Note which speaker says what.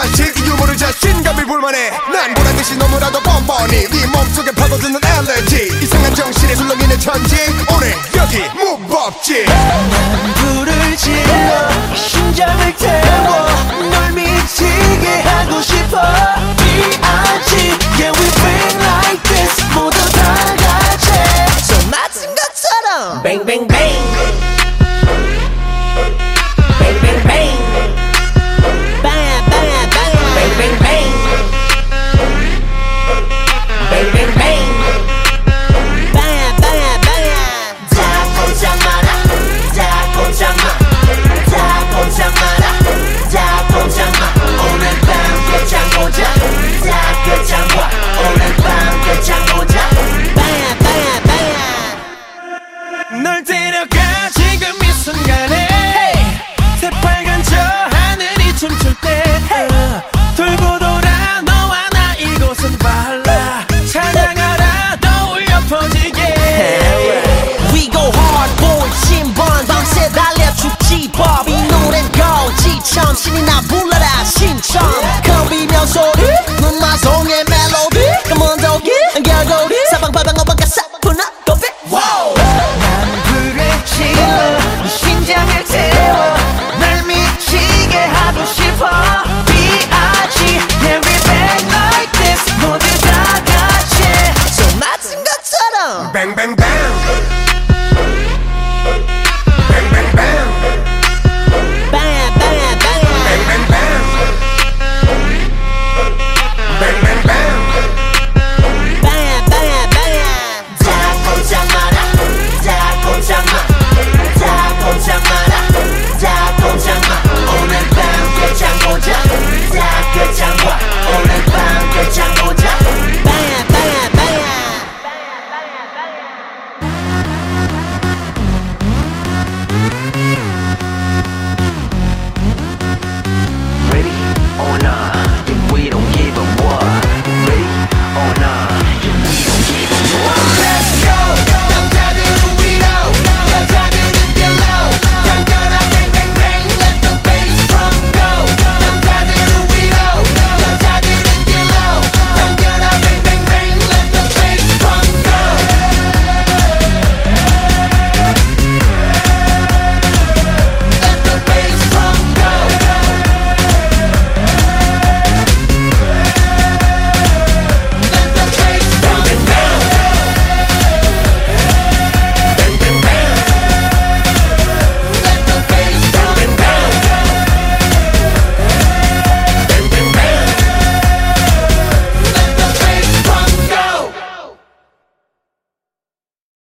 Speaker 1: 자식 유머를 자신감이 불만해. 난 보란듯이 너무나도 뻔뻔히 네 몸속에 파고드는 엘레지 이상한 정신에 술렁이는 천지. 오늘 여기 무법지.
Speaker 2: 난 불을 질러 심장을 태워 널 미치게 하고 싶어. B.I.G. Yeah we been like this 모두 다